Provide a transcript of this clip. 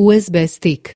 usb stick.